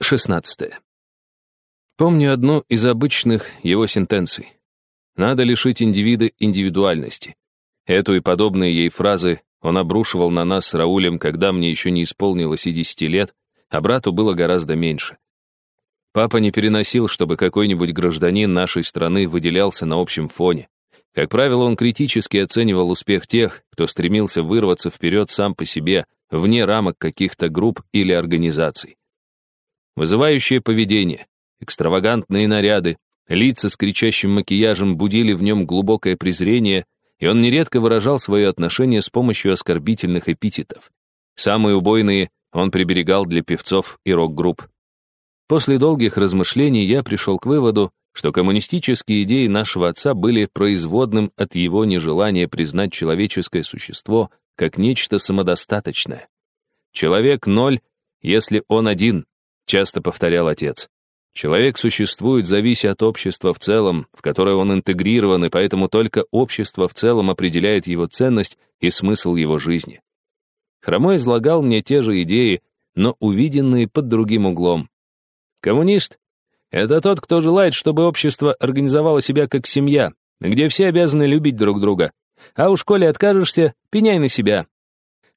16. Помню одну из обычных его сентенций. Надо лишить индивида индивидуальности. Эту и подобные ей фразы он обрушивал на нас с Раулем, когда мне еще не исполнилось и десяти лет, а брату было гораздо меньше. Папа не переносил, чтобы какой-нибудь гражданин нашей страны выделялся на общем фоне. Как правило, он критически оценивал успех тех, кто стремился вырваться вперед сам по себе, вне рамок каких-то групп или организаций. Вызывающее поведение, экстравагантные наряды, лица с кричащим макияжем будили в нем глубокое презрение, и он нередко выражал свое отношение с помощью оскорбительных эпитетов. Самые убойные он приберегал для певцов и рок-групп. После долгих размышлений я пришел к выводу, что коммунистические идеи нашего отца были производным от его нежелания признать человеческое существо как нечто самодостаточное. Человек ноль, если он один, часто повторял отец. Человек существует, завися от общества в целом, в которое он интегрирован, и поэтому только общество в целом определяет его ценность и смысл его жизни. Хромой излагал мне те же идеи, но увиденные под другим углом. Коммунист — это тот, кто желает, чтобы общество организовало себя как семья, где все обязаны любить друг друга. А уж коли откажешься, пеняй на себя.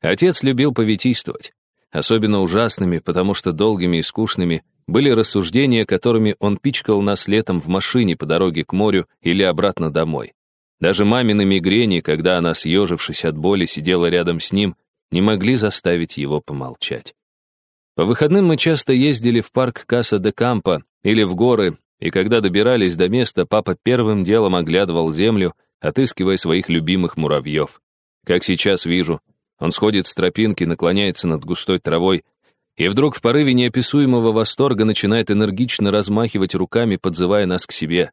Отец любил поветийствовать особенно ужасными, потому что долгими и скучными были рассуждения, которыми он пичкал нас летом в машине по дороге к морю или обратно домой. Даже мамины мигрени, когда она, съежившись от боли, сидела рядом с ним, не могли заставить его помолчать. По выходным мы часто ездили в парк Каса де Кампа или в горы, и когда добирались до места, папа первым делом оглядывал землю, отыскивая своих любимых муравьев. Как сейчас вижу, он сходит с тропинки, наклоняется над густой травой, и вдруг в порыве неописуемого восторга начинает энергично размахивать руками, подзывая нас к себе.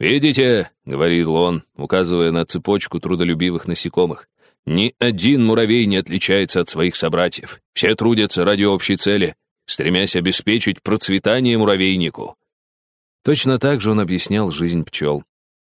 «Видите», — говорил он, указывая на цепочку трудолюбивых насекомых, «ни один муравей не отличается от своих собратьев. Все трудятся ради общей цели, стремясь обеспечить процветание муравейнику». Точно так же он объяснял жизнь пчел.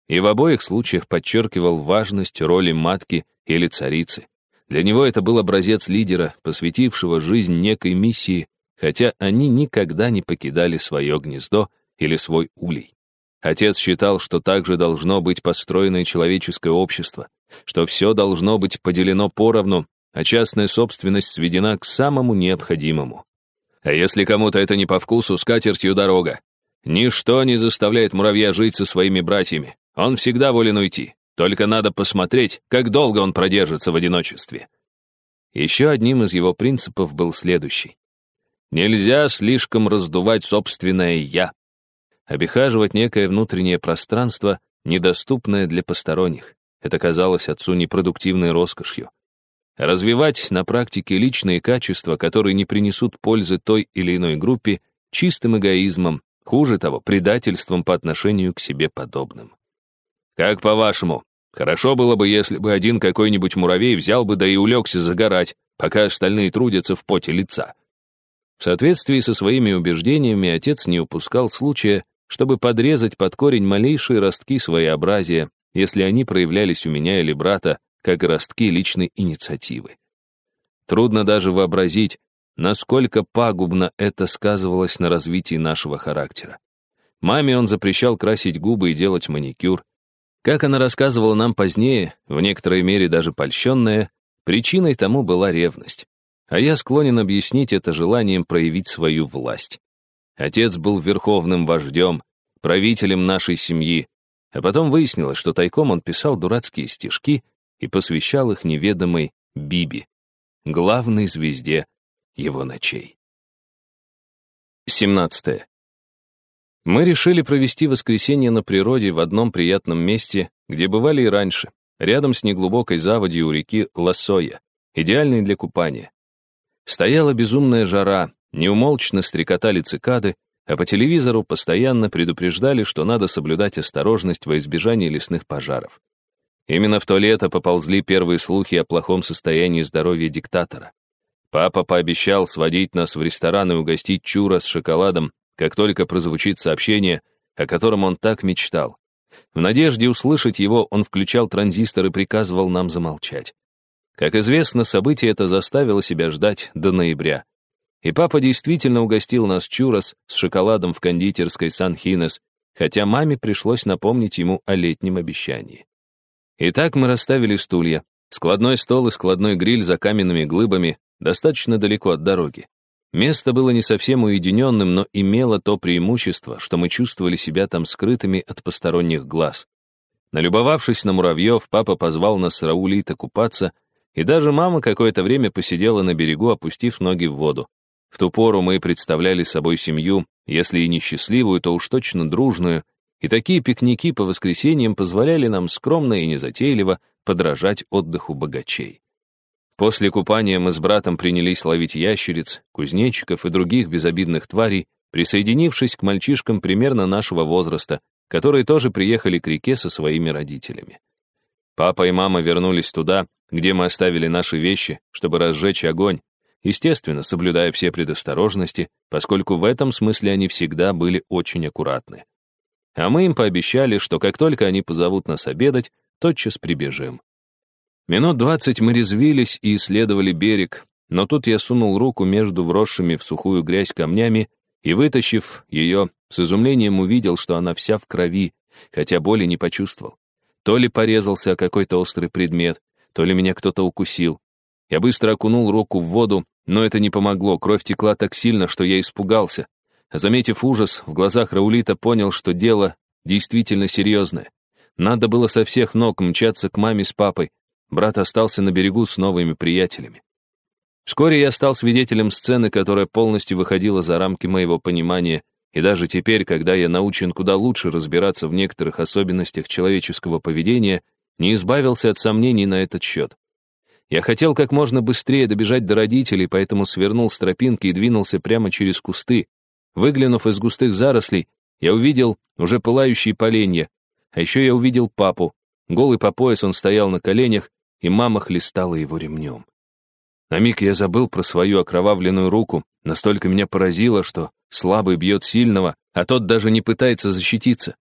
И в обоих случаях подчеркивал важность роли матки или царицы. Для него это был образец лидера, посвятившего жизнь некой миссии, хотя они никогда не покидали свое гнездо или свой улей. Отец считал, что также должно быть построено человеческое общество, что все должно быть поделено поровну, а частная собственность сведена к самому необходимому. А если кому-то это не по вкусу, с катертью дорога. Ничто не заставляет муравья жить со своими братьями. Он всегда волен уйти. Только надо посмотреть, как долго он продержится в одиночестве. Еще одним из его принципов был следующий. Нельзя слишком раздувать собственное «я». Обихаживать некое внутреннее пространство, недоступное для посторонних. Это казалось отцу непродуктивной роскошью. Развивать на практике личные качества, которые не принесут пользы той или иной группе, чистым эгоизмом, хуже того, предательством по отношению к себе подобным. Как по-вашему, хорошо было бы, если бы один какой-нибудь муравей взял бы да и улегся загорать, пока остальные трудятся в поте лица. В соответствии со своими убеждениями отец не упускал случая, чтобы подрезать под корень малейшие ростки своеобразия, если они проявлялись у меня или брата, как ростки личной инициативы. Трудно даже вообразить, насколько пагубно это сказывалось на развитии нашего характера. Маме он запрещал красить губы и делать маникюр, как она рассказывала нам позднее, в некоторой мере даже польщенная, причиной тому была ревность. А я склонен объяснить это желанием проявить свою власть. Отец был верховным вождем, правителем нашей семьи, а потом выяснилось, что тайком он писал дурацкие стишки и посвящал их неведомой Биби, главной звезде его ночей. 17. Мы решили провести воскресенье на природе в одном приятном месте, где бывали и раньше, рядом с неглубокой заводью у реки Лосоя, идеальной для купания. Стояла безумная жара, неумолчно стрекотали цикады, а по телевизору постоянно предупреждали, что надо соблюдать осторожность во избежании лесных пожаров. Именно в то лето поползли первые слухи о плохом состоянии здоровья диктатора. Папа пообещал сводить нас в ресторан и угостить чура с шоколадом как только прозвучит сообщение, о котором он так мечтал. В надежде услышать его, он включал транзистор и приказывал нам замолчать. Как известно, событие это заставило себя ждать до ноября. И папа действительно угостил нас чурос с шоколадом в кондитерской Сан-Хинес, хотя маме пришлось напомнить ему о летнем обещании. Итак, мы расставили стулья, складной стол и складной гриль за каменными глыбами, достаточно далеко от дороги. Место было не совсем уединенным, но имело то преимущество, что мы чувствовали себя там скрытыми от посторонних глаз. Налюбовавшись на муравьев, папа позвал нас с Раулита купаться, и даже мама какое-то время посидела на берегу, опустив ноги в воду. В ту пору мы представляли собой семью, если и не счастливую, то уж точно дружную, и такие пикники по воскресеньям позволяли нам скромно и незатейливо подражать отдыху богачей. После купания мы с братом принялись ловить ящериц, кузнечиков и других безобидных тварей, присоединившись к мальчишкам примерно нашего возраста, которые тоже приехали к реке со своими родителями. Папа и мама вернулись туда, где мы оставили наши вещи, чтобы разжечь огонь, естественно, соблюдая все предосторожности, поскольку в этом смысле они всегда были очень аккуратны. А мы им пообещали, что как только они позовут нас обедать, тотчас прибежим. Минут двадцать мы резвились и исследовали берег, но тут я сунул руку между вросшими в сухую грязь камнями и, вытащив ее, с изумлением увидел, что она вся в крови, хотя боли не почувствовал. То ли порезался о какой-то острый предмет, то ли меня кто-то укусил. Я быстро окунул руку в воду, но это не помогло, кровь текла так сильно, что я испугался. Заметив ужас, в глазах Раулита понял, что дело действительно серьезное. Надо было со всех ног мчаться к маме с папой, Брат остался на берегу с новыми приятелями. Вскоре я стал свидетелем сцены, которая полностью выходила за рамки моего понимания, и даже теперь, когда я научен куда лучше разбираться в некоторых особенностях человеческого поведения, не избавился от сомнений на этот счет. Я хотел как можно быстрее добежать до родителей, поэтому свернул с тропинки и двинулся прямо через кусты. Выглянув из густых зарослей, я увидел уже пылающие поленья, а еще я увидел папу. Голый по пояс он стоял на коленях, и мама хлестала его ремнем. На миг я забыл про свою окровавленную руку, настолько меня поразило, что слабый бьет сильного, а тот даже не пытается защититься.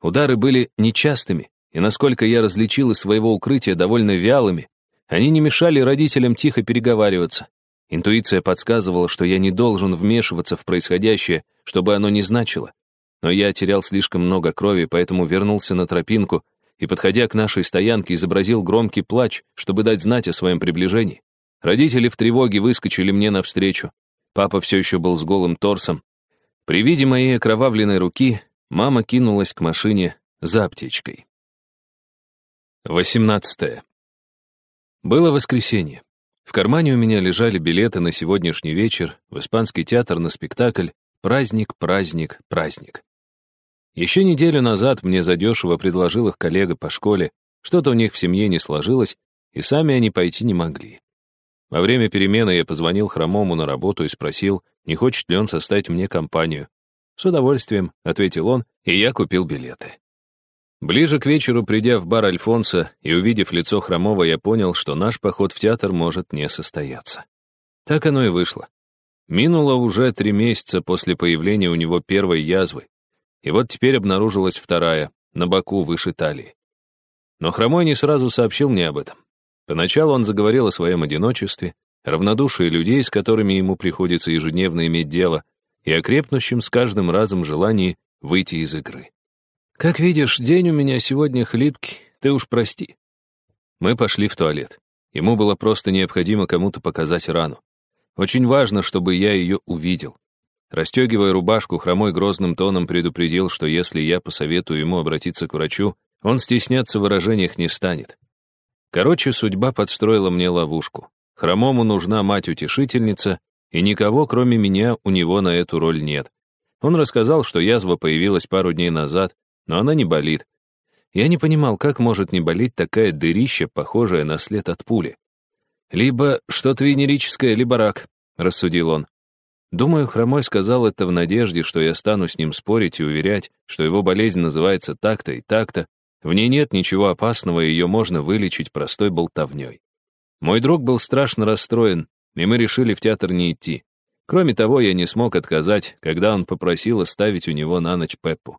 Удары были нечастыми, и, насколько я различил из своего укрытия, довольно вялыми. Они не мешали родителям тихо переговариваться. Интуиция подсказывала, что я не должен вмешиваться в происходящее, чтобы оно не значило. Но я терял слишком много крови, поэтому вернулся на тропинку, и, подходя к нашей стоянке, изобразил громкий плач, чтобы дать знать о своем приближении. Родители в тревоге выскочили мне навстречу. Папа все еще был с голым торсом. При виде моей окровавленной руки мама кинулась к машине за аптечкой. 18. Было воскресенье. В кармане у меня лежали билеты на сегодняшний вечер в испанский театр на спектакль «Праздник, праздник, праздник». Еще неделю назад мне задешево предложил их коллега по школе, что-то у них в семье не сложилось, и сами они пойти не могли. Во время перемены я позвонил Хромому на работу и спросил, не хочет ли он составить мне компанию. «С удовольствием», — ответил он, и я купил билеты. Ближе к вечеру, придя в бар Альфонса и увидев лицо Хромова, я понял, что наш поход в театр может не состояться. Так оно и вышло. Минуло уже три месяца после появления у него первой язвы, и вот теперь обнаружилась вторая, на боку выше талии. Но Хромой не сразу сообщил мне об этом. Поначалу он заговорил о своем одиночестве, равнодушии людей, с которыми ему приходится ежедневно иметь дело, и о крепнущем с каждым разом желании выйти из игры. «Как видишь, день у меня сегодня хлипкий, ты уж прости». Мы пошли в туалет. Ему было просто необходимо кому-то показать рану. Очень важно, чтобы я ее увидел. Растегивая рубашку, хромой грозным тоном предупредил, что если я посоветую ему обратиться к врачу, он стесняться в выражениях не станет. Короче, судьба подстроила мне ловушку. Хромому нужна мать-утешительница, и никого, кроме меня, у него на эту роль нет. Он рассказал, что язва появилась пару дней назад, но она не болит. Я не понимал, как может не болеть такая дырища, похожая на след от пули. «Либо что-то венерическое, либо рак», — рассудил он. Думаю, Хромой сказал это в надежде, что я стану с ним спорить и уверять, что его болезнь называется так-то и так-то, в ней нет ничего опасного, и ее можно вылечить простой болтовней. Мой друг был страшно расстроен, и мы решили в театр не идти. Кроме того, я не смог отказать, когда он попросил оставить у него на ночь Пеппу.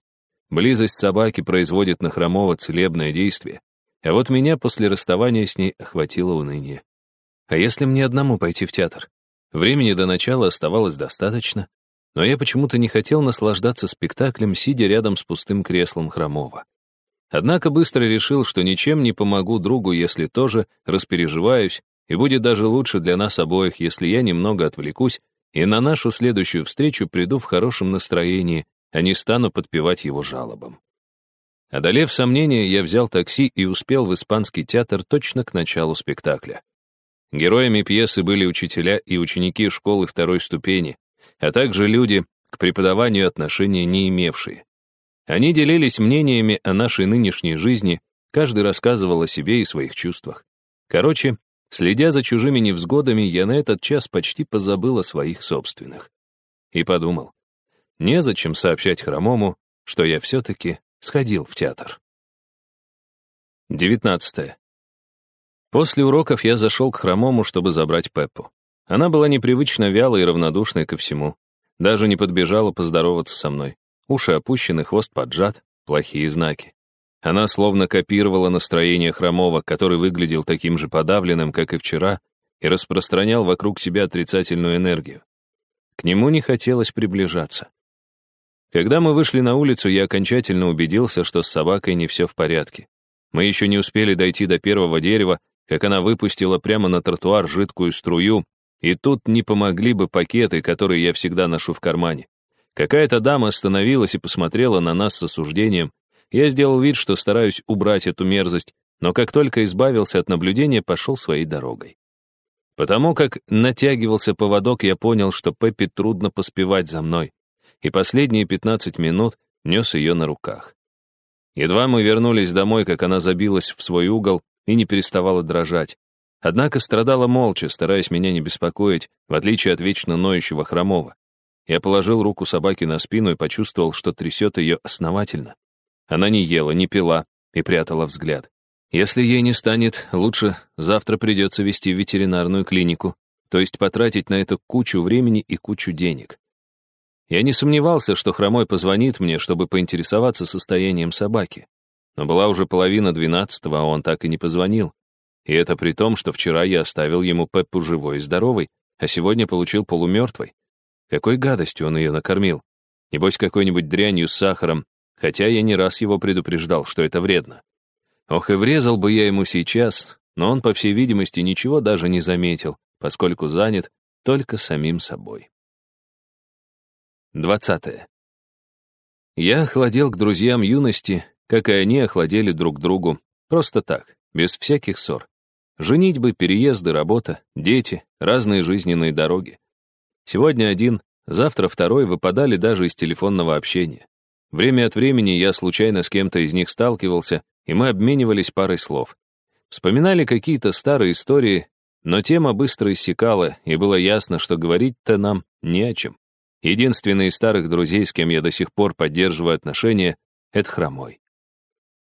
Близость собаки производит на Хромова целебное действие, а вот меня после расставания с ней охватило уныние. А если мне одному пойти в театр? Времени до начала оставалось достаточно, но я почему-то не хотел наслаждаться спектаклем, сидя рядом с пустым креслом Хромова. Однако быстро решил, что ничем не помогу другу, если тоже распереживаюсь, и будет даже лучше для нас обоих, если я немного отвлекусь и на нашу следующую встречу приду в хорошем настроении, а не стану подпевать его жалобам. Одолев сомнения, я взял такси и успел в испанский театр точно к началу спектакля. Героями пьесы были учителя и ученики школы второй ступени, а также люди, к преподаванию отношения не имевшие. Они делились мнениями о нашей нынешней жизни, каждый рассказывал о себе и своих чувствах. Короче, следя за чужими невзгодами, я на этот час почти позабыл о своих собственных. И подумал, незачем сообщать Хромому, что я все-таки сходил в театр. 19. После уроков я зашел к Хромому, чтобы забрать Пеппу. Она была непривычно вялой и равнодушной ко всему. Даже не подбежала поздороваться со мной. Уши опущены, хвост поджат, плохие знаки. Она словно копировала настроение Хромова, который выглядел таким же подавленным, как и вчера, и распространял вокруг себя отрицательную энергию. К нему не хотелось приближаться. Когда мы вышли на улицу, я окончательно убедился, что с собакой не все в порядке. Мы еще не успели дойти до первого дерева, как она выпустила прямо на тротуар жидкую струю, и тут не помогли бы пакеты, которые я всегда ношу в кармане. Какая-то дама остановилась и посмотрела на нас с осуждением. Я сделал вид, что стараюсь убрать эту мерзость, но как только избавился от наблюдения, пошел своей дорогой. Потому как натягивался поводок, я понял, что Пеппи трудно поспевать за мной, и последние 15 минут нес ее на руках. Едва мы вернулись домой, как она забилась в свой угол и не переставала дрожать. Однако страдала молча, стараясь меня не беспокоить, в отличие от вечно ноющего хромого. Я положил руку собаке на спину и почувствовал, что трясет ее основательно. Она не ела, не пила и прятала взгляд. Если ей не станет, лучше завтра придется вести в ветеринарную клинику, то есть потратить на это кучу времени и кучу денег. Я не сомневался, что Хромой позвонит мне, чтобы поинтересоваться состоянием собаки. Но была уже половина двенадцатого, а он так и не позвонил. И это при том, что вчера я оставил ему Пеппу живой и здоровой, а сегодня получил полумертвой. Какой гадостью он ее накормил? Небось, какой-нибудь дрянью с сахаром, хотя я не раз его предупреждал, что это вредно. Ох, и врезал бы я ему сейчас, но он, по всей видимости, ничего даже не заметил, поскольку занят только самим собой. 20. Я охладел к друзьям юности, как и они охладели друг другу, просто так, без всяких ссор. Женитьбы, переезды, работа, дети, разные жизненные дороги. Сегодня один, завтра второй выпадали даже из телефонного общения. Время от времени я случайно с кем-то из них сталкивался, и мы обменивались парой слов. Вспоминали какие-то старые истории, но тема быстро иссякала, и было ясно, что говорить-то нам не о чем. Единственный из старых друзей, с кем я до сих пор поддерживаю отношения, — это Хромой.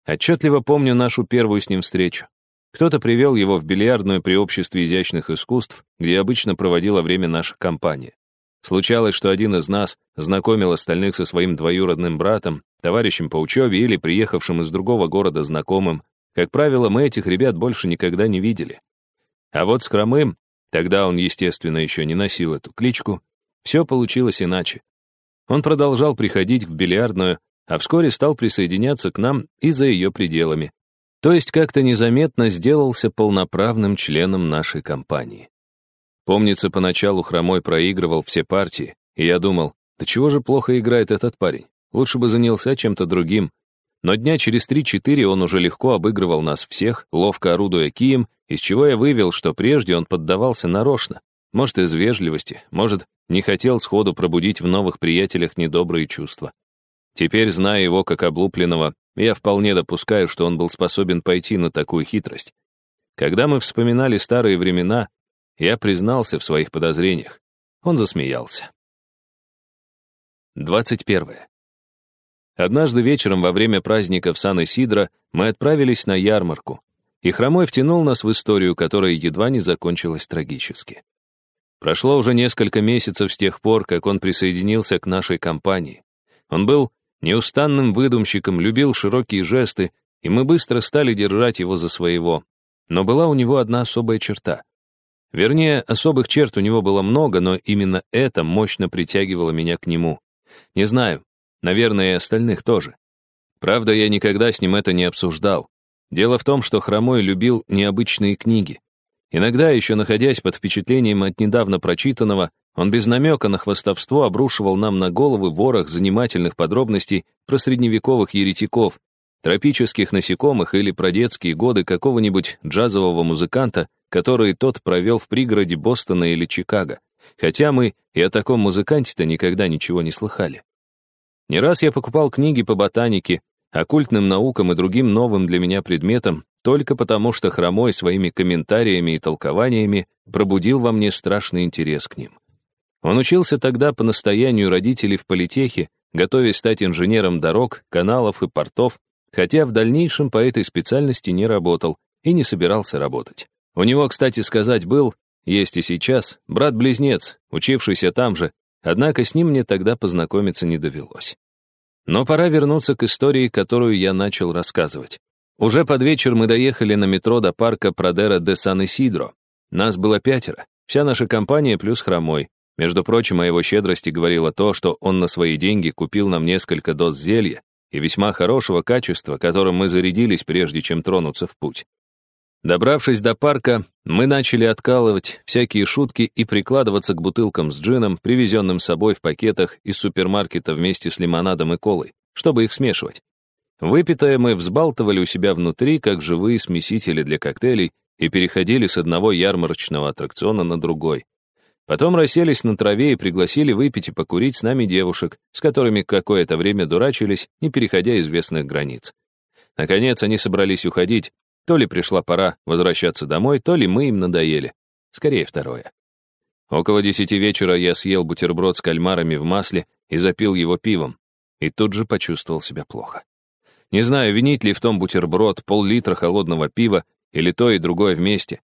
Отчетливо помню нашу первую с ним встречу. Кто-то привел его в бильярдную при обществе изящных искусств, где обычно проводила время наша компания. Случалось, что один из нас знакомил остальных со своим двоюродным братом, товарищем по учебе или приехавшим из другого города знакомым. Как правило, мы этих ребят больше никогда не видели. А вот с Хромым, тогда он, естественно, еще не носил эту кличку, все получилось иначе. Он продолжал приходить в бильярдную, а вскоре стал присоединяться к нам и за ее пределами, то есть как-то незаметно сделался полноправным членом нашей компании. Помнится, поначалу Хромой проигрывал все партии, и я думал, да чего же плохо играет этот парень? Лучше бы занялся чем-то другим. Но дня через 3-4 он уже легко обыгрывал нас всех, ловко орудуя кием, из чего я вывел, что прежде он поддавался нарочно. Может, из вежливости, может, не хотел сходу пробудить в новых приятелях недобрые чувства. Теперь, зная его как облупленного, я вполне допускаю, что он был способен пойти на такую хитрость. Когда мы вспоминали старые времена, я признался в своих подозрениях. Он засмеялся. 21. Однажды вечером во время праздника в Сан-Исидро мы отправились на ярмарку, и Хромой втянул нас в историю, которая едва не закончилась трагически. Прошло уже несколько месяцев с тех пор, как он присоединился к нашей компании. Он был Неустанным выдумщиком, любил широкие жесты, и мы быстро стали держать его за своего. Но была у него одна особая черта. Вернее, особых черт у него было много, но именно это мощно притягивало меня к нему. Не знаю, наверное, и остальных тоже. Правда, я никогда с ним это не обсуждал. Дело в том, что Хромой любил необычные книги. Иногда, еще находясь под впечатлением от недавно прочитанного, он без намека на хвастовство обрушивал нам на головы ворох занимательных подробностей про средневековых еретиков, тропических насекомых или про детские годы какого-нибудь джазового музыканта, который тот провел в пригороде Бостона или Чикаго. Хотя мы и о таком музыканте-то никогда ничего не слыхали. Не раз я покупал книги по ботанике, оккультным наукам и другим новым для меня предметам, только потому что Хромой своими комментариями и толкованиями пробудил во мне страшный интерес к ним. Он учился тогда по настоянию родителей в политехе, готовясь стать инженером дорог, каналов и портов, хотя в дальнейшем по этой специальности не работал и не собирался работать. У него, кстати сказать, был, есть и сейчас, брат-близнец, учившийся там же, однако с ним мне тогда познакомиться не довелось. Но пора вернуться к истории, которую я начал рассказывать. Уже под вечер мы доехали на метро до парка Продера де Сан-Исидро. Нас было пятеро, вся наша компания плюс хромой. Между прочим, о его щедрости говорило то, что он на свои деньги купил нам несколько доз зелья и весьма хорошего качества, которым мы зарядились, прежде чем тронуться в путь. Добравшись до парка, мы начали откалывать всякие шутки и прикладываться к бутылкам с джином, привезенным с собой в пакетах из супермаркета вместе с лимонадом и колой, чтобы их смешивать. Выпитое мы взбалтывали у себя внутри, как живые смесители для коктейлей, и переходили с одного ярмарочного аттракциона на другой. Потом расселись на траве и пригласили выпить и покурить с нами девушек, с которыми какое-то время дурачились, не переходя известных границ. Наконец они собрались уходить, то ли пришла пора возвращаться домой, то ли мы им надоели. Скорее второе. Около десяти вечера я съел бутерброд с кальмарами в масле и запил его пивом, и тут же почувствовал себя плохо. Не знаю, винить ли в том бутерброд, пол-литра холодного пива или то и другое вместе.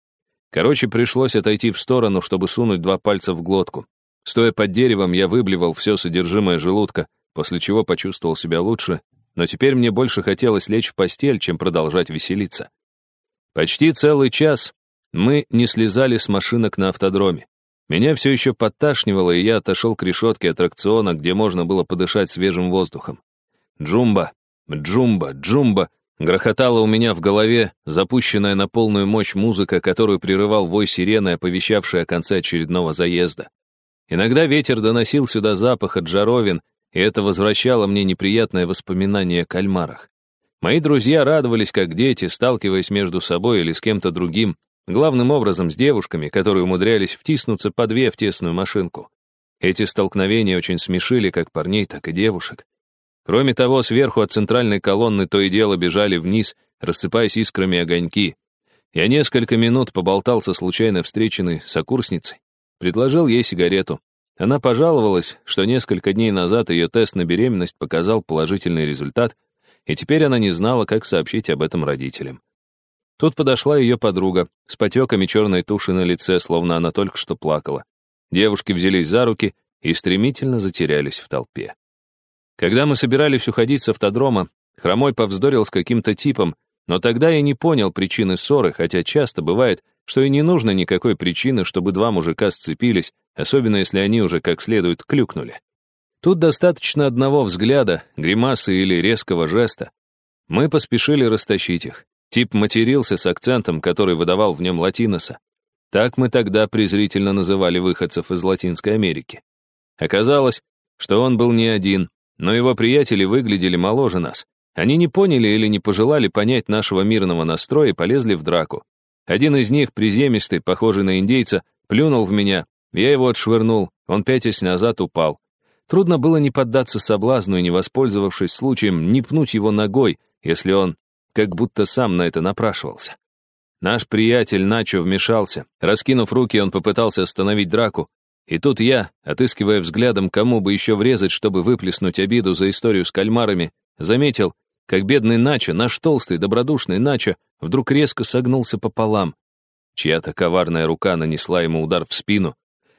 Короче, пришлось отойти в сторону, чтобы сунуть два пальца в глотку. Стоя под деревом, я выблевал все содержимое желудка, после чего почувствовал себя лучше, но теперь мне больше хотелось лечь в постель, чем продолжать веселиться. Почти целый час мы не слезали с машинок на автодроме. Меня все еще подташнивало, и я отошел к решетке аттракциона, где можно было подышать свежим воздухом. Джумба, Джумба, Джумба, грохотала у меня в голове запущенная на полную мощь музыка, которую прерывал вой сирены, оповещавший о конце очередного заезда. Иногда ветер доносил сюда запах от жаровин, и это возвращало мне неприятное воспоминание о кальмарах. Мои друзья радовались, как дети, сталкиваясь между собой или с кем-то другим, главным образом с девушками, которые умудрялись втиснуться по две в тесную машинку. Эти столкновения очень смешили как парней, так и девушек. Кроме того, сверху от центральной колонны то и дело бежали вниз, рассыпаясь искрами огоньки. Я несколько минут поболтал со случайно встреченной сокурсницей. Предложил ей сигарету. Она пожаловалась, что несколько дней назад ее тест на беременность показал положительный результат, и теперь она не знала, как сообщить об этом родителям. Тут подошла ее подруга с потеками черной туши на лице, словно она только что плакала. Девушки взялись за руки и стремительно затерялись в толпе. Когда мы собирались уходить с автодрома, Хромой повздорил с каким-то типом, но тогда я не понял причины ссоры, хотя часто бывает, что и не нужно никакой причины, чтобы два мужика сцепились, особенно если они уже как следует клюкнули. Тут достаточно одного взгляда, гримасы или резкого жеста. Мы поспешили растащить их. Тип матерился с акцентом, который выдавал в нем латиноса. Так мы тогда презрительно называли выходцев из Латинской Америки. Оказалось, что он был не один, но его приятели выглядели моложе нас. Они не поняли или не пожелали понять нашего мирного настроя и полезли в драку. Один из них, приземистый, похожий на индейца, плюнул в меня. Я его отшвырнул, он пятясь назад упал. Трудно было не поддаться соблазну и, не воспользовавшись случаем, не пнуть его ногой, если он как будто сам на это напрашивался. Наш приятель Начо вмешался. Раскинув руки, он попытался остановить драку, и тут я, отыскивая взглядом, кому бы еще врезать, чтобы выплеснуть обиду за историю с кальмарами, заметил, как бедный Начо, наш толстый, добродушный Начо, вдруг резко согнулся пополам. Чья-то коварная рука нанесла ему удар в спину.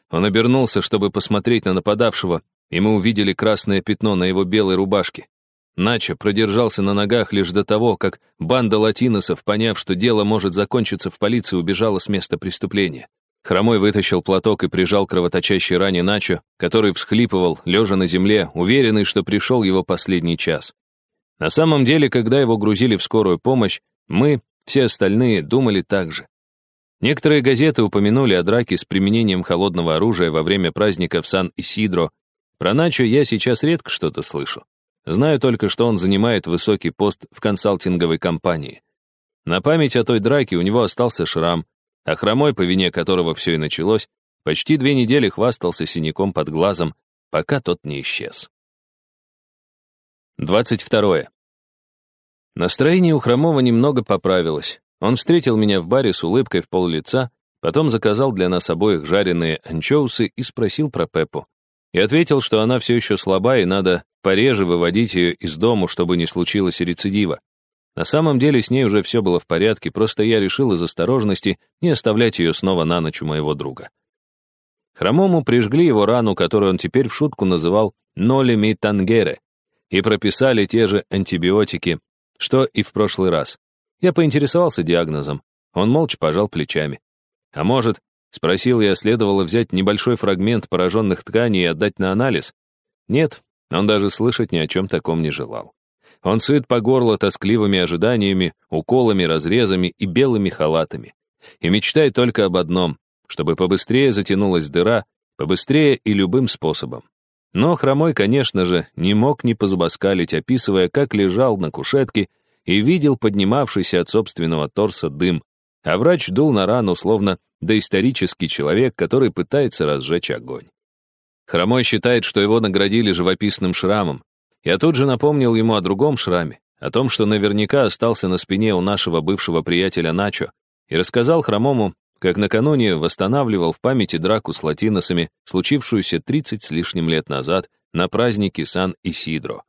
Он обернулся, чтобы посмотреть на нападавшего, и мы увидели красное пятно на его белой рубашке. Начо продержался на ногах лишь до того, как банда латиносов, поняв, что дело может закончиться в полиции, убежала с места преступления. Хромой вытащил платок и прижал кровоточащей ране Начо, который всхлипывал, лежа на земле, уверенный, что пришел его последний час. На самом деле, когда его грузили в скорую помощь, мы, все остальные, думали так же. Некоторые газеты упомянули о драке с применением холодного оружия во время праздника в Сан-Исидро. Про Начо я сейчас редко что-то слышу. Знаю только, что он занимает высокий пост в консалтинговой компании. На память о той драке у него остался шрам, а хромой, по вине которого все и началось, почти две недели хвастался синяком под глазом, пока тот не исчез. 22. Настроение у Хромова немного поправилось. Он встретил меня в баре с улыбкой в пол лица, потом заказал для нас обоих жареные анчоусы и спросил про Пеппу. И ответил, что она все еще слаба и надо пореже выводить ее из дому, чтобы не случилось рецидива. На самом деле с ней уже все было в порядке, просто я решил из осторожности не оставлять ее снова на ночь у моего друга. Хромому прижгли его рану, которую он теперь в шутку называл «нолеми тангере», и прописали те же антибиотики, что и в прошлый раз. Я поинтересовался диагнозом. Он молча пожал плечами. А может, спросил я, следовало взять небольшой фрагмент пораженных тканей и отдать на анализ? Нет, он даже слышать ни о чем таком не желал. Он сыт по горло тоскливыми ожиданиями, уколами, разрезами и белыми халатами. И мечтает только об одном, чтобы побыстрее затянулась дыра, побыстрее и любым способом. Но Хромой, конечно же, не мог не позубоскалить, описывая, как лежал на кушетке и видел поднимавшийся от собственного торса дым, а врач дул на рану, словно доисторический человек, который пытается разжечь огонь. Хромой считает, что его наградили живописным шрамом, я тут же напомнил ему о другом шраме, о том, что наверняка остался на спине у нашего бывшего приятеля Начо, и рассказал Хромому, как накануне восстанавливал в памяти драку с латиносами, случившуюся 30 с лишним лет назад на празднике Сан-Исидро.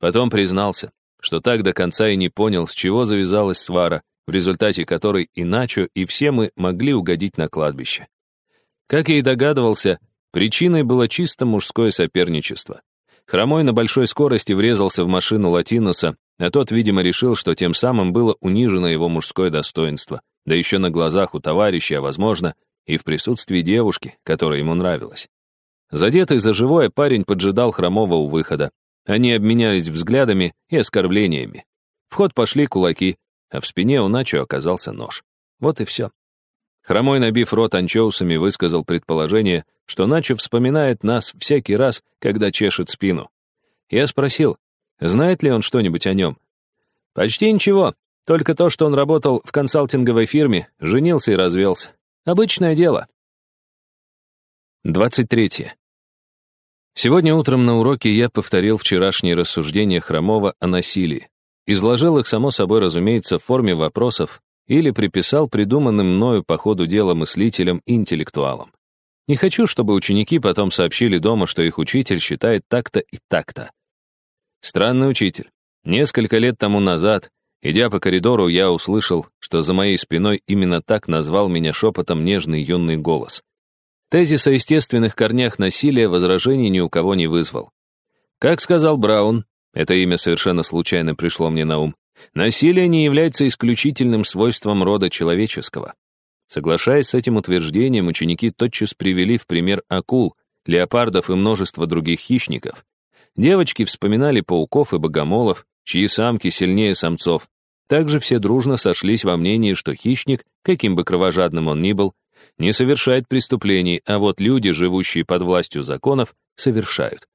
Потом признался, что так до конца и не понял, с чего завязалась свара, в результате которой и Начо, и все мы могли угодить на кладбище. Как я и догадывался, причиной было чисто мужское соперничество. Хромой на большой скорости врезался в машину Латиноса, а тот, видимо, решил, что тем самым было унижено его мужское достоинство, да еще на глазах у товарища, возможно, и в присутствии девушки, которая ему нравилась. Задетый за живое, парень поджидал Хромова у выхода. Они обменялись взглядами и оскорблениями. В ход пошли кулаки, а в спине у Начо оказался нож. Вот и все. Хромой, набив рот анчоусами, высказал предположение, что Начо вспоминает нас всякий раз, когда чешет спину. Я спросил, знает ли он что-нибудь о нем. Почти ничего, только то, что он работал в консалтинговой фирме, женился и развелся. Обычное дело. 23. Сегодня утром на уроке я повторил вчерашние рассуждения Хромова о насилии. Изложил их, само собой разумеется, в форме вопросов, или приписал придуманным мною по ходу дела мыслителям интеллектуалам. Не хочу, чтобы ученики потом сообщили дома, что их учитель считает так-то и так-то. Странный учитель. Несколько лет тому назад, идя по коридору, я услышал, что за моей спиной именно так назвал меня шепотом нежный юный голос. Тезис о естественных корнях насилия возражений ни у кого не вызвал. Как сказал Браун, это имя совершенно случайно пришло мне на ум, Насилие не является исключительным свойством рода человеческого. Соглашаясь с этим утверждением, ученики тотчас привели в пример акул, леопардов и множество других хищников. Девочки вспоминали пауков и богомолов, чьи самки сильнее самцов. Также все дружно сошлись во мнении, что хищник, каким бы кровожадным он ни был, не совершает преступлений, а вот люди, живущие под властью законов, совершают.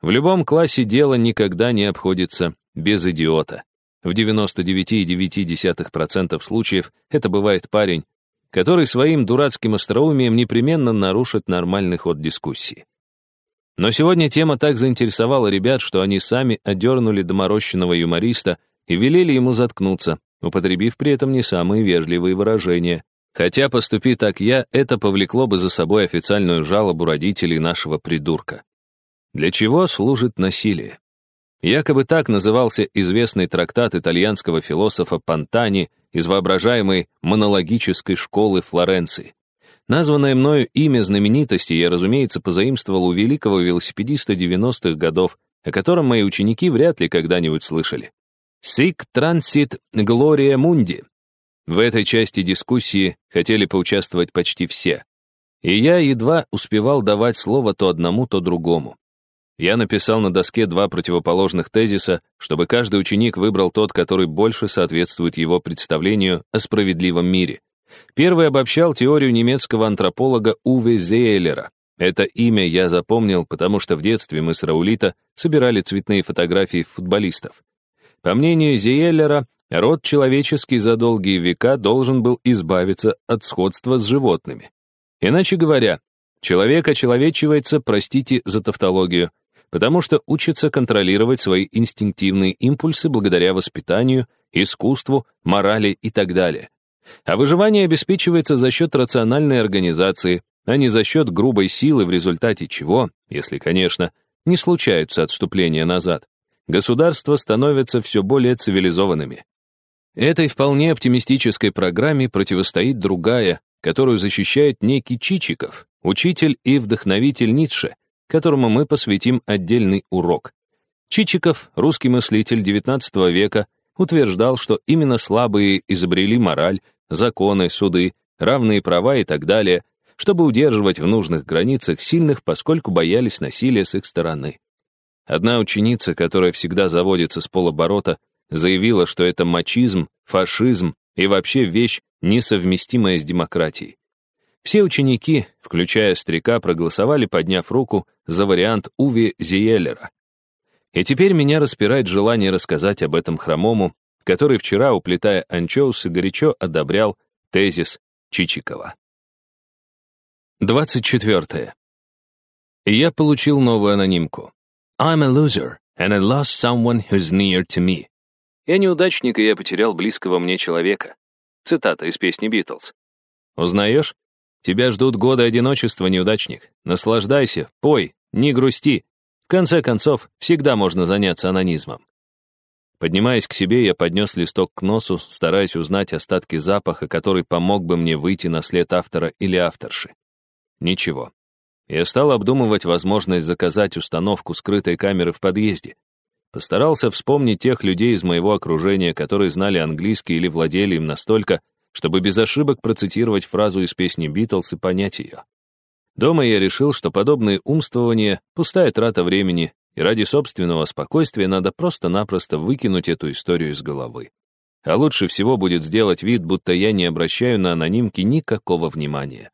В любом классе дело никогда не обходится без идиота. В 99,9% случаев это бывает парень, который своим дурацким остроумием непременно нарушит нормальный ход дискуссии. Но сегодня тема так заинтересовала ребят, что они сами одернули доморощенного юмориста и велели ему заткнуться, употребив при этом не самые вежливые выражения. Хотя, поступи так я, это повлекло бы за собой официальную жалобу родителей нашего придурка. Для чего служит насилие? Якобы так назывался известный трактат итальянского философа Пантани из воображаемой монологической школы Флоренции. Названное мною имя знаменитости я, разумеется, позаимствовал у великого велосипедиста 90-х годов, о котором мои ученики вряд ли когда-нибудь слышали. «Sic transit gloria mundi» В этой части дискуссии хотели поучаствовать почти все. И я едва успевал давать слово то одному, то другому. Я написал на доске два противоположных тезиса, чтобы каждый ученик выбрал тот, который больше соответствует его представлению о справедливом мире. Первый обобщал теорию немецкого антрополога Уве Зейлера. Это имя я запомнил, потому что в детстве мы с Раулита собирали цветные фотографии футболистов. По мнению Зейлера, род человеческий за долгие века должен был избавиться от сходства с животными. Иначе говоря, человек очеловечивается, простите за тавтологию, потому что учится контролировать свои инстинктивные импульсы благодаря воспитанию, искусству, морали и так далее. А выживание обеспечивается за счет рациональной организации, а не за счет грубой силы, в результате чего, если, конечно, не случаются отступления назад, государства становятся все более цивилизованными. Этой вполне оптимистической программе противостоит другая, которую защищает некий Чичиков, учитель и вдохновитель Ницше, которому мы посвятим отдельный урок. Чичиков, русский мыслитель XIX века, утверждал, что именно слабые изобрели мораль, законы, суды, равные права и так далее, чтобы удерживать в нужных границах сильных, поскольку боялись насилия с их стороны. Одна ученица, которая всегда заводится с полоборота, заявила, что это мачизм, фашизм и вообще вещь, несовместимая с демократией. Все ученики, включая старика, проголосовали, подняв руку за вариант Уви Зиеллера. И теперь меня распирает желание рассказать об этом хромому, который вчера, уплетая анчоусы, горячо одобрял тезис Чичикова. 24. Я получил новую анонимку. I'm a loser, and I lost someone who's near to me. Я неудачник, и я потерял близкого мне человека. Цитата из песни «Битлз». Узнаешь? Тебя ждут годы одиночества, неудачник. Наслаждайся, пой, не грусти. В конце концов, всегда можно заняться анонизмом. Поднимаясь к себе, я поднес листок к носу, стараясь узнать остатки запаха, который помог бы мне выйти на след автора или авторши. Ничего. Я стал обдумывать возможность заказать установку скрытой камеры в подъезде. Постарался вспомнить тех людей из моего окружения, которые знали английский или владели им настолько, чтобы без ошибок процитировать фразу из песни «Битлз» и понять ее. Дома я решил, что подобные умствования — пустая трата времени, и ради собственного спокойствия надо просто-напросто выкинуть эту историю из головы. А лучше всего будет сделать вид, будто я не обращаю на анонимки никакого внимания.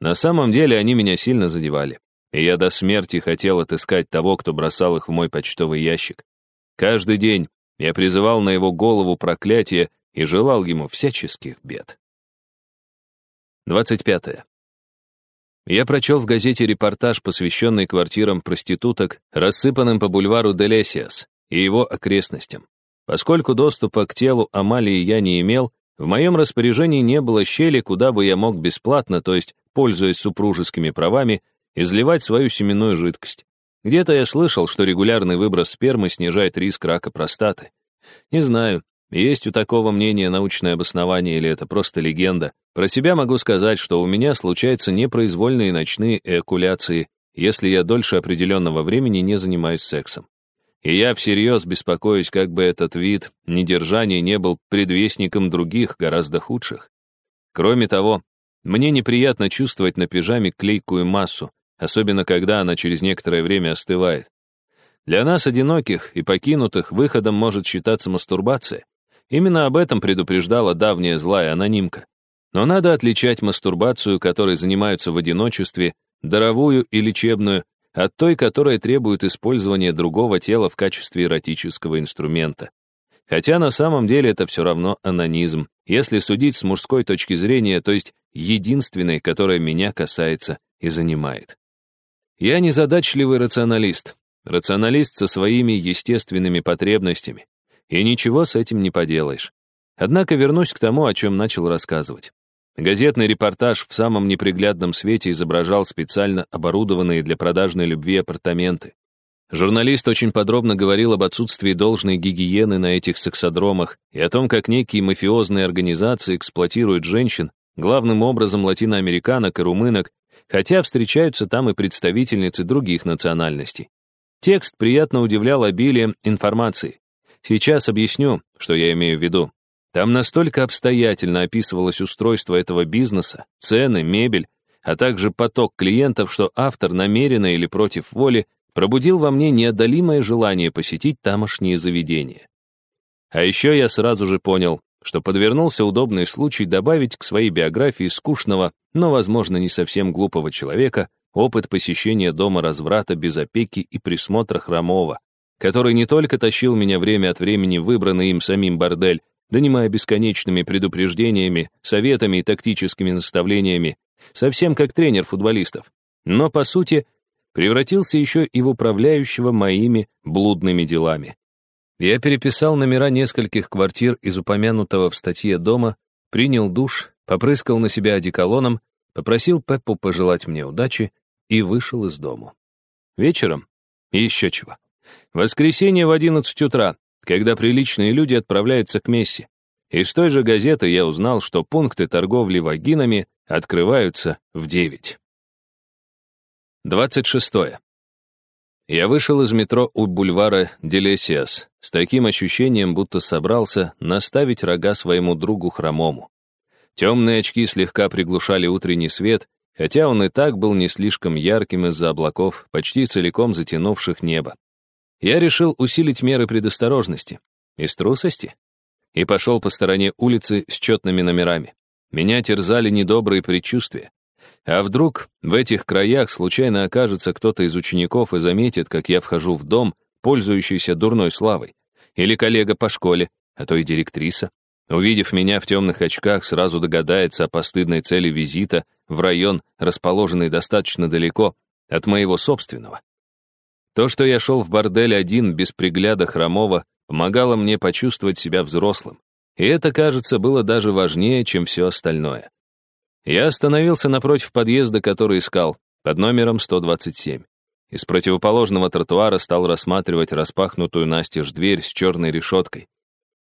На самом деле они меня сильно задевали, и я до смерти хотел отыскать того, кто бросал их в мой почтовый ящик. Каждый день я призывал на его голову проклятие и желал ему всяческих бед. 25. Я прочел в газете репортаж, посвященный квартирам проституток, рассыпанным по бульвару Делесиас и его окрестностям. Поскольку доступа к телу Амалии я не имел, в моем распоряжении не было щели, куда бы я мог бесплатно, то есть пользуясь супружескими правами, изливать свою семенную жидкость. Где-то я слышал, что регулярный выброс спермы снижает риск рака простаты. Не знаю, есть у такого мнения научное обоснование или это просто легенда. Про себя могу сказать, что у меня случаются непроизвольные ночные эякуляции, если я дольше определенного времени не занимаюсь сексом. И я всерьез беспокоюсь, как бы этот вид недержания не был предвестником других, гораздо худших. Кроме того, мне неприятно чувствовать на пижаме клейкую массу, особенно когда она через некоторое время остывает. Для нас, одиноких и покинутых, выходом может считаться мастурбация. Именно об этом предупреждала давняя злая анонимка. Но надо отличать мастурбацию, которой занимаются в одиночестве, даровую и лечебную, от той, которая требует использования другого тела в качестве эротического инструмента. Хотя на самом деле это все равно анонизм, если судить с мужской точки зрения, то есть единственной, которая меня касается и занимает. Я незадачливый рационалист, рационалист со своими естественными потребностями, и ничего с этим не поделаешь. Однако вернусь к тому, о чем начал рассказывать. Газетный репортаж в самом неприглядном свете изображал специально оборудованные для продажной любви апартаменты. Журналист очень подробно говорил об отсутствии должной гигиены на этих сексодромах и о том, как некие мафиозные организации эксплуатируют женщин, главным образом латиноамериканок и румынок, хотя встречаются там и представительницы других национальностей. Текст приятно удивлял обилием информации. Сейчас объясню, что я имею в виду. Там настолько обстоятельно описывалось устройство этого бизнеса, цены, мебель, а также поток клиентов, что автор намеренно или против воли пробудил во мне неодолимое желание посетить тамошние заведения. А еще я сразу же понял, что подвернулся удобный случай добавить к своей биографии скучного, но, возможно, не совсем глупого человека опыт посещения дома разврата без опеки и присмотра хромого, который не только тащил меня время от времени в выбранный им самим бордель, донимая бесконечными предупреждениями, советами и тактическими наставлениями, совсем как тренер футболистов, но, по сути, превратился еще и в управляющего моими блудными делами. Я переписал номера нескольких квартир из упомянутого в статье дома, принял душ, попрыскал на себя одеколоном, попросил Пеппу пожелать мне удачи и вышел из дому. Вечером еще чего. Воскресенье в 11 утра когда приличные люди отправляются к мессе. Из той же газеты я узнал, что пункты торговли вагинами открываются в 9. 26. Я вышел из метро у бульвара Делесиас с таким ощущением, будто собрался наставить рога своему другу хромому. Темные очки слегка приглушали утренний свет, хотя он и так был не слишком ярким из-за облаков, почти целиком затянувших небо. Я решил усилить меры предосторожности. Из трусости? И пошел по стороне улицы с четными номерами. Меня терзали недобрые предчувствия. А вдруг в этих краях случайно окажется кто-то из учеников и заметит, как я вхожу в дом, пользующийся дурной славой. Или коллега по школе, а то и директриса. Увидев меня в темных очках, сразу догадается о постыдной цели визита в район, расположенный достаточно далеко от моего собственного. То, что я шел в бордель один, без пригляда хромого, помогало мне почувствовать себя взрослым. И это, кажется, было даже важнее, чем все остальное. Я остановился напротив подъезда, который искал, под номером 127. Из противоположного тротуара стал рассматривать распахнутую настежь дверь с черной решеткой.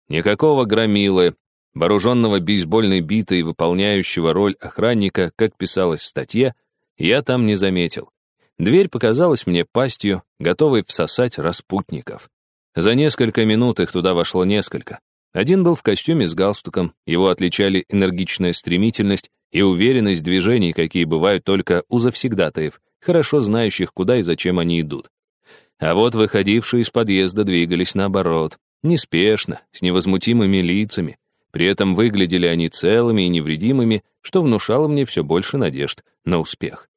Никакого громилы, вооруженного бейсбольной битой, выполняющего роль охранника, как писалось в статье, я там не заметил. Дверь показалась мне пастью, готовой всосать распутников. За несколько минут их туда вошло несколько. Один был в костюме с галстуком, его отличали энергичная стремительность и уверенность движений, какие бывают только у завсегдатаев, хорошо знающих, куда и зачем они идут. А вот выходившие из подъезда двигались наоборот, неспешно, с невозмутимыми лицами. При этом выглядели они целыми и невредимыми, что внушало мне все больше надежд на успех.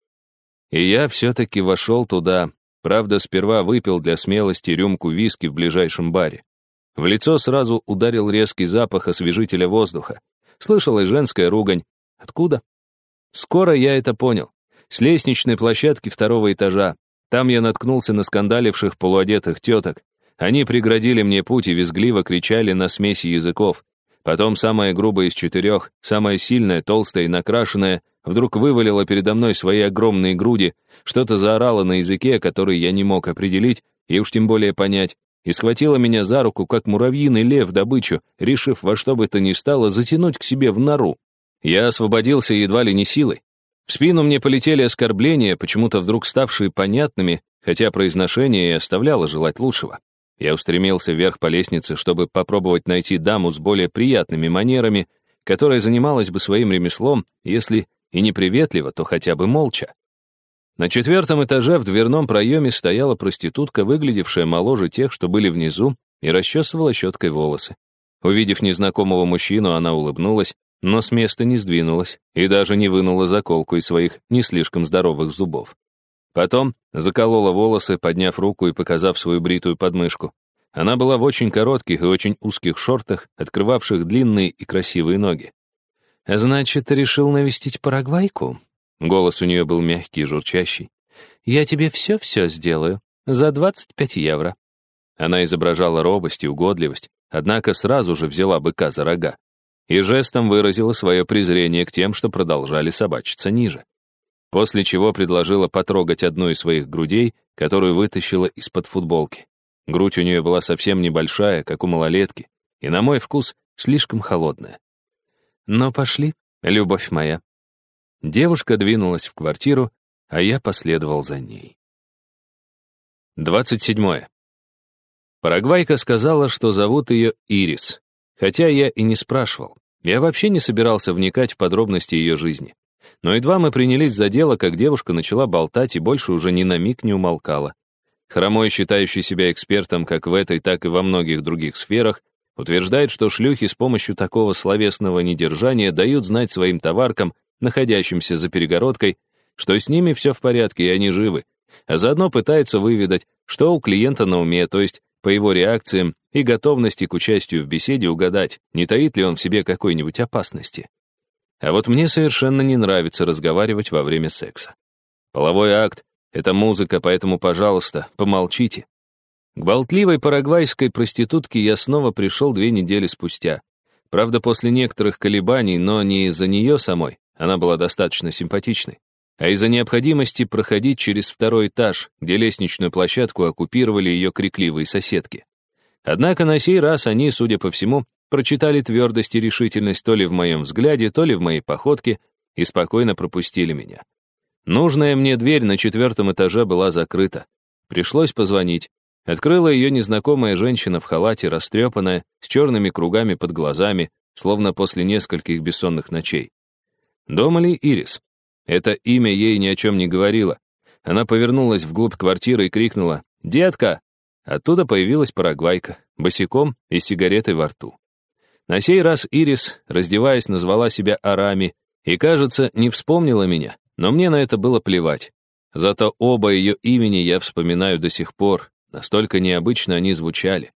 И я все-таки вошел туда, правда, сперва выпил для смелости рюмку виски в ближайшем баре. В лицо сразу ударил резкий запах освежителя воздуха. Слышалась женская ругань. Откуда? Скоро я это понял. С лестничной площадки второго этажа. Там я наткнулся на скандаливших полуодетых теток. Они преградили мне путь и визгливо кричали на смеси языков. Потом самая грубая из четырех, самая сильная, толстая и накрашенная, вдруг вывалила передо мной свои огромные груди, что-то заорала на языке, который я не мог определить и уж тем более понять, и схватила меня за руку, как муравьиный лев добычу, решив во что бы то ни стало затянуть к себе в нору. Я освободился едва ли не силой. В спину мне полетели оскорбления, почему-то вдруг ставшие понятными, хотя произношение и оставляло желать лучшего. Я устремился вверх по лестнице, чтобы попробовать найти даму с более приятными манерами, которая занималась бы своим ремеслом, если и неприветливо, то хотя бы молча. На четвертом этаже в дверном проеме стояла проститутка, выглядевшая моложе тех, что были внизу, и расчесывала щеткой волосы. Увидев незнакомого мужчину, она улыбнулась, но с места не сдвинулась и даже не вынула заколку из своих не слишком здоровых зубов. Потом заколола волосы, подняв руку и показав свою бритую подмышку. Она была в очень коротких и очень узких шортах, открывавших длинные и красивые ноги. «Значит, решил навестить Парагвайку?» Голос у нее был мягкий и журчащий. «Я тебе все-все сделаю. За 25 евро». Она изображала робость и угодливость, однако сразу же взяла быка за рога и жестом выразила свое презрение к тем, что продолжали собачиться ниже. После чего предложила потрогать одну из своих грудей, которую вытащила из-под футболки. Грудь у нее была совсем небольшая, как у малолетки, и, на мой вкус, слишком холодная. Но пошли, любовь моя. Девушка двинулась в квартиру, а я последовал за ней. 27. Парагвайка сказала, что зовут ее Ирис. Хотя я и не спрашивал. Я вообще не собирался вникать в подробности ее жизни. Но едва мы принялись за дело, как девушка начала болтать и больше уже ни на миг не умолкала. Хромой, считающий себя экспертом как в этой, так и во многих других сферах, утверждает, что шлюхи с помощью такого словесного недержания дают знать своим товаркам, находящимся за перегородкой, что с ними все в порядке и они живы, а заодно пытаются выведать, что у клиента на уме, то есть по его реакциям и готовности к участию в беседе угадать, не таит ли он в себе какой-нибудь опасности. А вот мне совершенно не нравится разговаривать во время секса. Половой акт — это музыка, поэтому, пожалуйста, помолчите. К болтливой парагвайской проститутке я снова пришел две недели спустя. Правда, после некоторых колебаний, но не из-за нее самой, она была достаточно симпатичной, а из-за необходимости проходить через второй этаж, где лестничную площадку оккупировали ее крикливые соседки. Однако на сей раз они, судя по всему, прочитали твердость и решительность то ли в моем взгляде, то ли в моей походке и спокойно пропустили меня. Нужная мне дверь на четвертом этаже была закрыта. Пришлось позвонить. Открыла ее незнакомая женщина в халате, растрепанная, с черными кругами под глазами, словно после нескольких бессонных ночей. Дома ли Ирис? Это имя ей ни о чем не говорило. Она повернулась вглубь квартиры и крикнула «Детка!». Оттуда появилась парагвайка, босиком и сигаретой во рту. На сей раз Ирис, раздеваясь, назвала себя Арами и, кажется, не вспомнила меня, но мне на это было плевать. Зато оба ее имени я вспоминаю до сих пор, настолько необычно они звучали.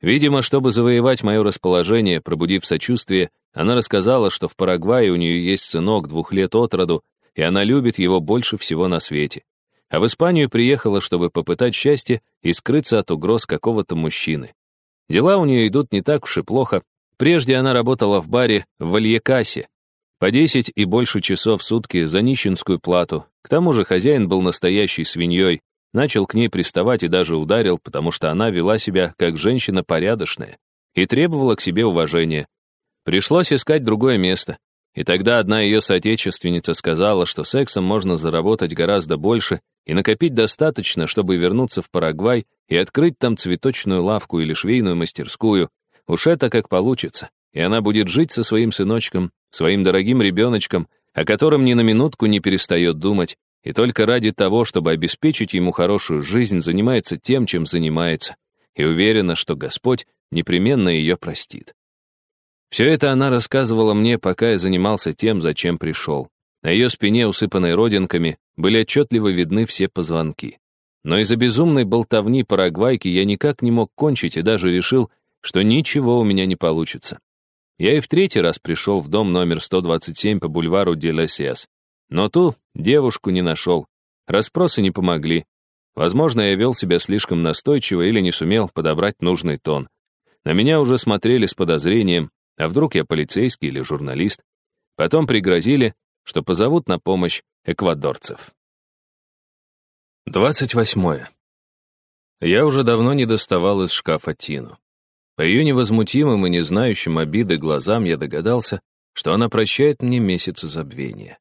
Видимо, чтобы завоевать мое расположение, пробудив сочувствие, она рассказала, что в Парагвае у нее есть сынок двух лет от роду, и она любит его больше всего на свете. А в Испанию приехала, чтобы попытать счастье и скрыться от угроз какого-то мужчины. Дела у нее идут не так уж и плохо, Прежде она работала в баре в Вальекасе. По 10 и больше часов в сутки за нищенскую плату. К тому же хозяин был настоящей свиньей, начал к ней приставать и даже ударил, потому что она вела себя как женщина порядочная и требовала к себе уважения. Пришлось искать другое место. И тогда одна ее соотечественница сказала, что сексом можно заработать гораздо больше и накопить достаточно, чтобы вернуться в Парагвай и открыть там цветочную лавку или швейную мастерскую, Уж это как получится. И она будет жить со своим сыночком, своим дорогим ребеночком, о котором ни на минутку не перестает думать, и только ради того, чтобы обеспечить ему хорошую жизнь, занимается тем, чем занимается, и уверена, что Господь непременно ее простит. Все это она рассказывала мне, пока я занимался тем, зачем пришел. На ее спине, усыпанной родинками, были отчетливо видны все позвонки. Но из-за безумной болтовни парагвайки я никак не мог кончить и даже решил, что ничего у меня не получится. Я и в третий раз пришел в дом номер 127 по бульвару Делесиас, но ту девушку не нашел. Расспросы не помогли. Возможно, я вел себя слишком настойчиво или не сумел подобрать нужный тон. На меня уже смотрели с подозрением, а вдруг я полицейский или журналист. Потом пригрозили, что позовут на помощь эквадорцев. 28. Я уже давно не доставал из шкафа Тину. По ее невозмутимым и не знающим обиды глазам я догадался, что она прощает мне месяцы забвения.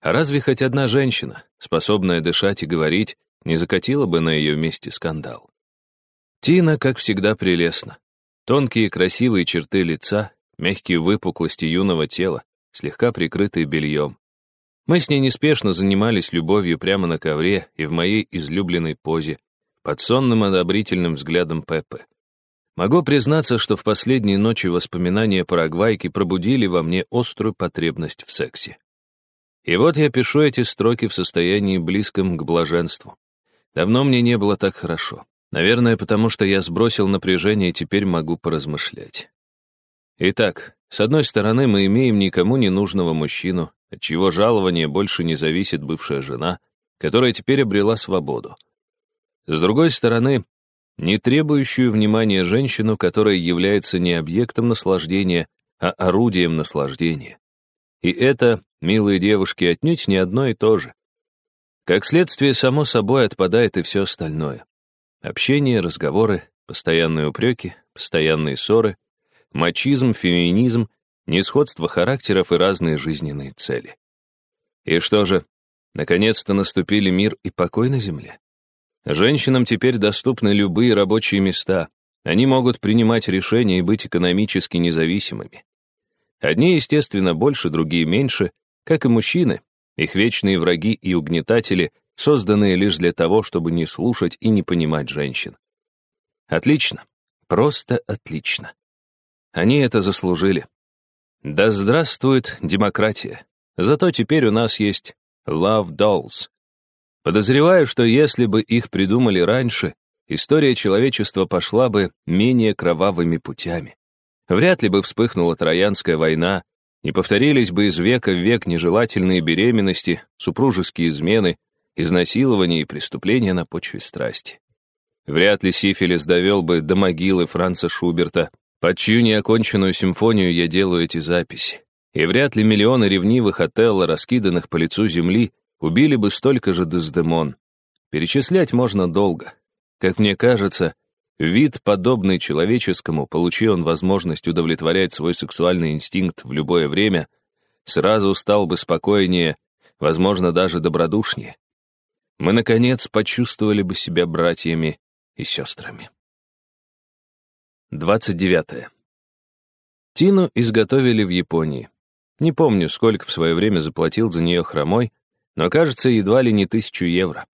Разве хоть одна женщина, способная дышать и говорить, не закатила бы на ее месте скандал? Тина, как всегда, прелестна. Тонкие красивые черты лица, мягкие выпуклости юного тела, слегка прикрытые бельем. Мы с ней неспешно занимались любовью прямо на ковре и в моей излюбленной позе, под сонным одобрительным взглядом Пеппы. Могу признаться, что в последние ночи воспоминания Парагвайки пробудили во мне острую потребность в сексе. И вот я пишу эти строки в состоянии близком к блаженству. Давно мне не было так хорошо. Наверное, потому что я сбросил напряжение и теперь могу поразмышлять. Итак, с одной стороны, мы имеем никому не нужного мужчину, от чьего жалования больше не зависит бывшая жена, которая теперь обрела свободу. С другой стороны, не требующую внимания женщину, которая является не объектом наслаждения, а орудием наслаждения. И это, милые девушки, отнюдь не одно и то же. Как следствие, само собой отпадает и все остальное. Общение, разговоры, постоянные упреки, постоянные ссоры, мачизм, феминизм, несходство характеров и разные жизненные цели. И что же, наконец-то наступили мир и покой на земле? Женщинам теперь доступны любые рабочие места, Они могут принимать решения и быть экономически независимыми. Одни, естественно, больше, другие меньше, как и мужчины, их вечные враги и угнетатели, созданные лишь для того, чтобы не слушать и не понимать женщин. Отлично. Просто отлично. Они это заслужили. Да здравствует демократия. Зато теперь у нас есть Love Dolls. Подозреваю, что если бы их придумали раньше, история человечества пошла бы менее кровавыми путями. Вряд ли бы вспыхнула Троянская война, не повторились бы из века в век нежелательные беременности, супружеские измены, изнасилования и преступления на почве страсти. Вряд ли сифилис довел бы до могилы Франца Шуберта, под чью неоконченную симфонию я делаю эти записи. И вряд ли миллионы ревнивых Отелло, раскиданных по лицу земли, убили бы столько же Дездемон. Перечислять можно долго. Как мне кажется, вид, подобный человеческому, получи он возможность удовлетворять свой сексуальный инстинкт в любое время, сразу стал бы спокойнее, возможно, даже добродушнее. Мы, наконец, почувствовали бы себя братьями и сестрами. 29. Тину изготовили в Японии. Не помню, сколько в свое время заплатил за нее хромой, но, кажется, едва ли не тысячу евро.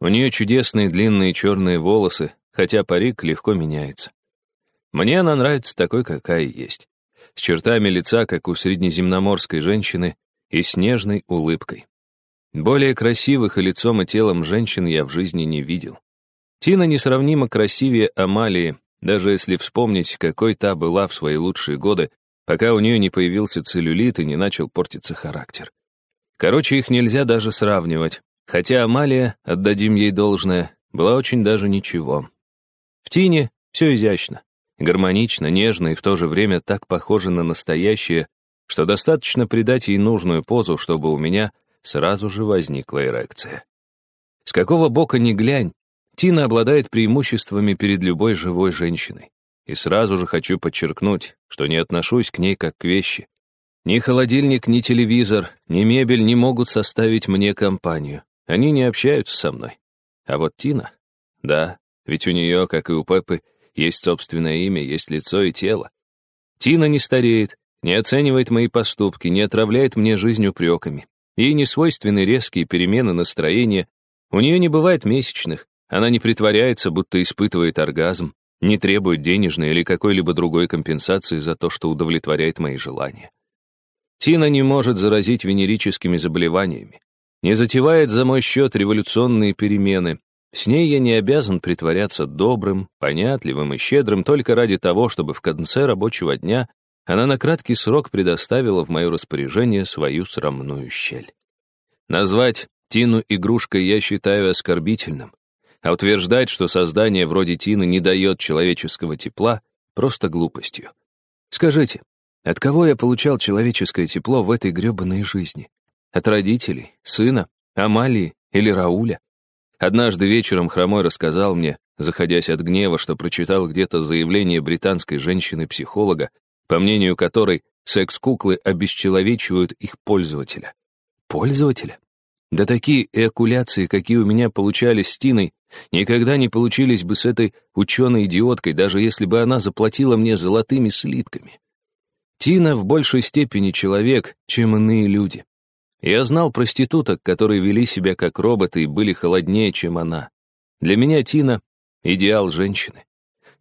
У нее чудесные длинные черные волосы, хотя парик легко меняется. Мне она нравится такой, какая есть. С чертами лица, как у среднеземноморской женщины, и снежной улыбкой. Более красивых и лицом, и телом женщин я в жизни не видел. Тина несравнимо красивее Амалии, даже если вспомнить, какой та была в свои лучшие годы, пока у нее не появился целлюлит и не начал портиться характер. Короче, их нельзя даже сравнивать, хотя Амалия, отдадим ей должное, была очень даже ничего. В Тине все изящно, гармонично, нежно и в то же время так похоже на настоящее, что достаточно придать ей нужную позу, чтобы у меня сразу же возникла эрекция. С какого бока ни глянь, Тина обладает преимуществами перед любой живой женщиной. И сразу же хочу подчеркнуть, что не отношусь к ней как к вещи. Ни холодильник, ни телевизор, ни мебель не могут составить мне компанию. Они не общаются со мной. А вот Тина, да, ведь у нее, как и у Пеппы, есть собственное имя, есть лицо и тело. Тина не стареет, не оценивает мои поступки, не отравляет мне жизнь упреками. Ей не свойственны резкие перемены настроения, у нее не бывает месячных, она не притворяется, будто испытывает оргазм, не требует денежной или какой-либо другой компенсации за то, что удовлетворяет мои желания. Тина не может заразить венерическими заболеваниями, не затевает за мой счет революционные перемены. С ней я не обязан притворяться добрым, понятливым и щедрым только ради того, чтобы в конце рабочего дня она на краткий срок предоставила в мое распоряжение свою срамную щель. Назвать Тину игрушкой я считаю оскорбительным а утверждать, что создание вроде Тины не дает человеческого тепла, просто глупостью. Скажите, от кого я получал человеческое тепло в этой грёбаной жизни? От родителей, сына, Амалии или Рауля? Однажды вечером Хромой рассказал мне, заходясь от гнева, что прочитал где-то заявление британской женщины-психолога, по мнению которой секс-куклы обесчеловечивают их пользователя. Пользователя? Да такие эякуляции, какие у меня получались с Тиной, никогда не получились бы с этой ученой-идиоткой, даже если бы она заплатила мне золотыми слитками. Тина в большей степени человек, чем иные люди. Я знал проституток, которые вели себя как роботы и были холоднее, чем она. Для меня Тина — идеал женщины.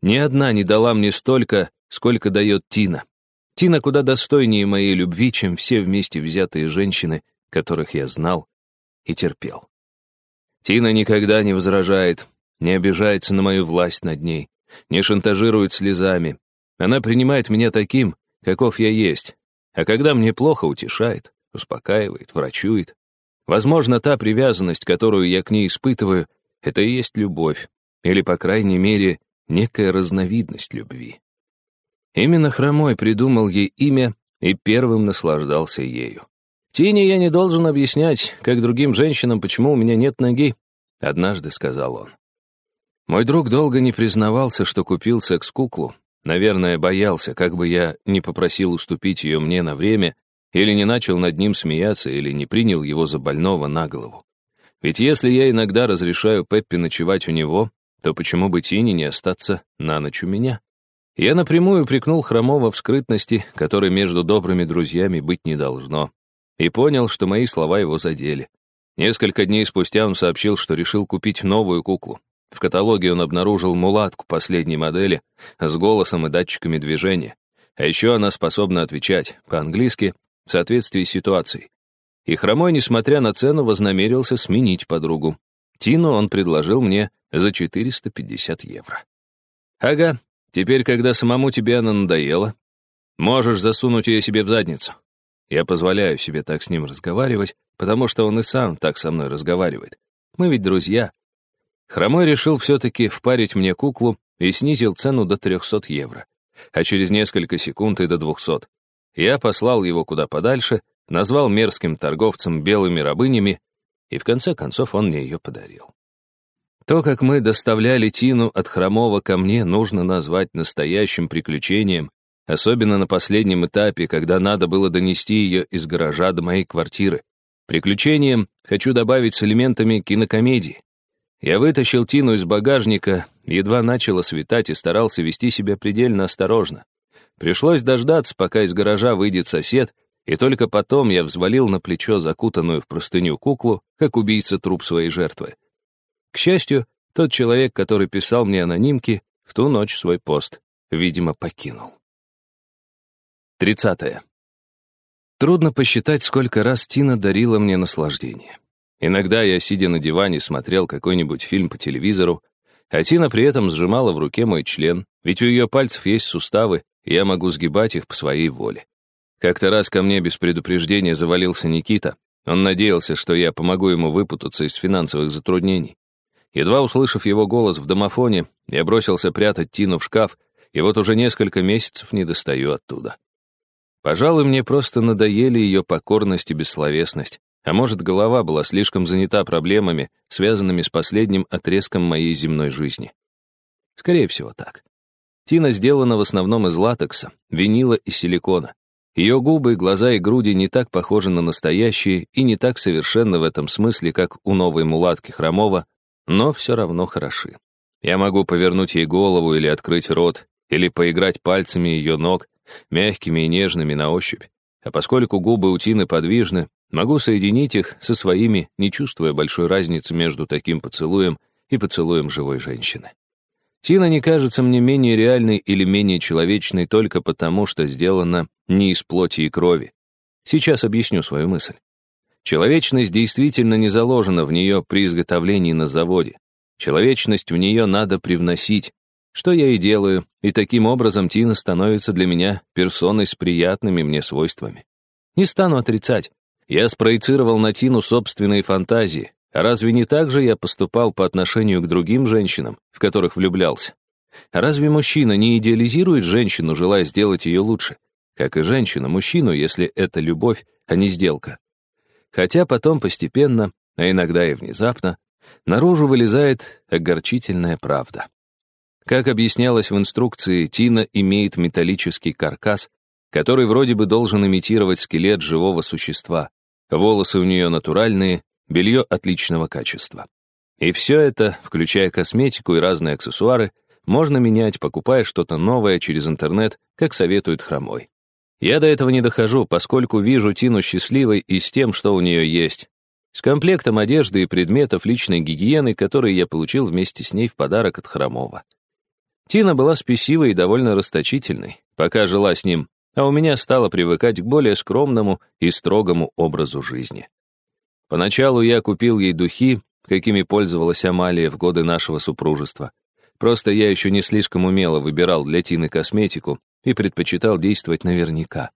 Ни одна не дала мне столько, сколько дает Тина. Тина куда достойнее моей любви, чем все вместе взятые женщины, которых я знал и терпел. Тина никогда не возражает, не обижается на мою власть над ней, не шантажирует слезами. Она принимает меня таким, каков я есть, а когда мне плохо, утешает, успокаивает, врачует. Возможно, та привязанность, которую я к ней испытываю, это и есть любовь, или, по крайней мере, некая разновидность любви. Именно Хромой придумал ей имя и первым наслаждался ею. «Тине я не должен объяснять, как другим женщинам, почему у меня нет ноги», — однажды сказал он. Мой друг долго не признавался, что купил секс-куклу. Наверное, боялся, как бы я не попросил уступить ее мне на время, или не начал над ним смеяться, или не принял его за больного на голову. Ведь если я иногда разрешаю Пеппи ночевать у него, то почему бы Тине не остаться на ночь у меня? Я напрямую упрекнул Хромова в скрытности, которой между добрыми друзьями быть не должно, и понял, что мои слова его задели. Несколько дней спустя он сообщил, что решил купить новую куклу. В каталоге он обнаружил мулатку последней модели с голосом и датчиками движения. А еще она способна отвечать по-английски в соответствии с ситуацией. И Хромой, несмотря на цену, вознамерился сменить подругу. Тину он предложил мне за 450 евро. «Ага, теперь, когда самому тебе она надоела, можешь засунуть ее себе в задницу». Я позволяю себе так с ним разговаривать, потому что он и сам так со мной разговаривает. Мы ведь друзья. Хромой решил все-таки впарить мне куклу и снизил цену до 300 евро, а через несколько секунд и до 200. Я послал его куда подальше, назвал мерзким торговцем белыми рабынями, и в конце концов он мне ее подарил. То, как мы доставляли Тину от Хромова ко мне, нужно назвать настоящим приключением, особенно на последнем этапе, когда надо было донести ее из гаража до моей квартиры. Приключением хочу добавить с элементами кинокомедии. Я вытащил Тину из багажника, едва начало светать и старался вести себя предельно осторожно. Пришлось дождаться, пока из гаража выйдет сосед, и только потом я взвалил на плечо закутанную в простыню куклу, как убийца труп своей жертвы. К счастью, тот человек, который писал мне анонимки, в ту ночь свой пост, видимо, покинул. 30. Трудно посчитать, сколько раз Тина дарила мне наслаждение. Иногда я, сидя на диване, смотрел какой-нибудь фильм по телевизору, а Тина при этом сжимала в руке мой член, ведь у ее пальцев есть суставы, я могу сгибать их по своей воле. Как-то раз ко мне без предупреждения завалился Никита. Он надеялся, что я помогу ему выпутаться из финансовых затруднений. Едва услышав его голос в домофоне, я бросился прятать Тину в шкаф, и вот уже несколько месяцев не достаю оттуда. Пожалуй, мне просто надоели ее покорность и бессловесность, а может, голова была слишком занята проблемами, связанными с последним отрезком моей земной жизни. Скорее всего, так. Тина сделана в основном из латекса, винила и силикона. Ее губы, глаза и груди не так похожи на настоящие и не так совершенно в этом смысле, как у новой мулатки Хромова, но все равно хороши. Я могу повернуть ей голову или открыть рот, или поиграть пальцами ее ног, мягкими и нежными на ощупь. А поскольку губы у Тины подвижны, могу соединить их со своими, не чувствуя большой разницы между таким поцелуем и поцелуем живой женщины. Тина не кажется мне менее реальной или менее человечной только потому, что сделана не из плоти и крови. Сейчас объясню свою мысль. Человечность действительно не заложена в нее при изготовлении на заводе. Человечность в нее надо привносить, что я и делаю, и таким образом Тина становится для меня персоной с приятными мне свойствами. Не стану отрицать. Я спроецировал на Тину собственные фантазии. Разве не так же я поступал по отношению к другим женщинам, в которых влюблялся? Разве мужчина не идеализирует женщину, желая сделать ее лучше? Как и женщина, мужчину, если это любовь, а не сделка. Хотя потом постепенно, а иногда и внезапно, наружу вылезает огорчительная правда. Как объяснялось в инструкции, Тина имеет металлический каркас, который вроде бы должен имитировать скелет живого существа. Волосы у нее натуральные, белье отличного качества. И все это, включая косметику и разные аксессуары, можно менять, покупая что-то новое через интернет, как советует Хромой. Я до этого не дохожу, поскольку вижу Тину счастливой и с тем, что у нее есть. С комплектом одежды и предметов личной гигиены, которые я получил вместе с ней в подарок от Хромова. Тина была спесивой и довольно расточительной, пока жила с ним, а у меня стало привыкать к более скромному и строгому образу жизни. Поначалу я купил ей духи, какими пользовалась Амалия в годы нашего супружества. Просто я еще не слишком умело выбирал для Тины косметику и предпочитал действовать наверняка.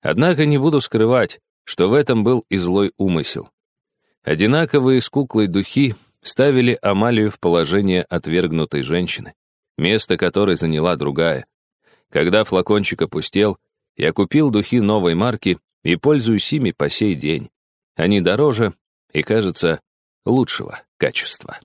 Однако не буду скрывать, что в этом был и злой умысел. Одинаковые с куклой духи ставили Амалию в положение отвергнутой женщины место которой заняла другая. Когда флакончик опустел, я купил духи новой марки и пользуюсь ими по сей день. Они дороже и, кажется, лучшего качества.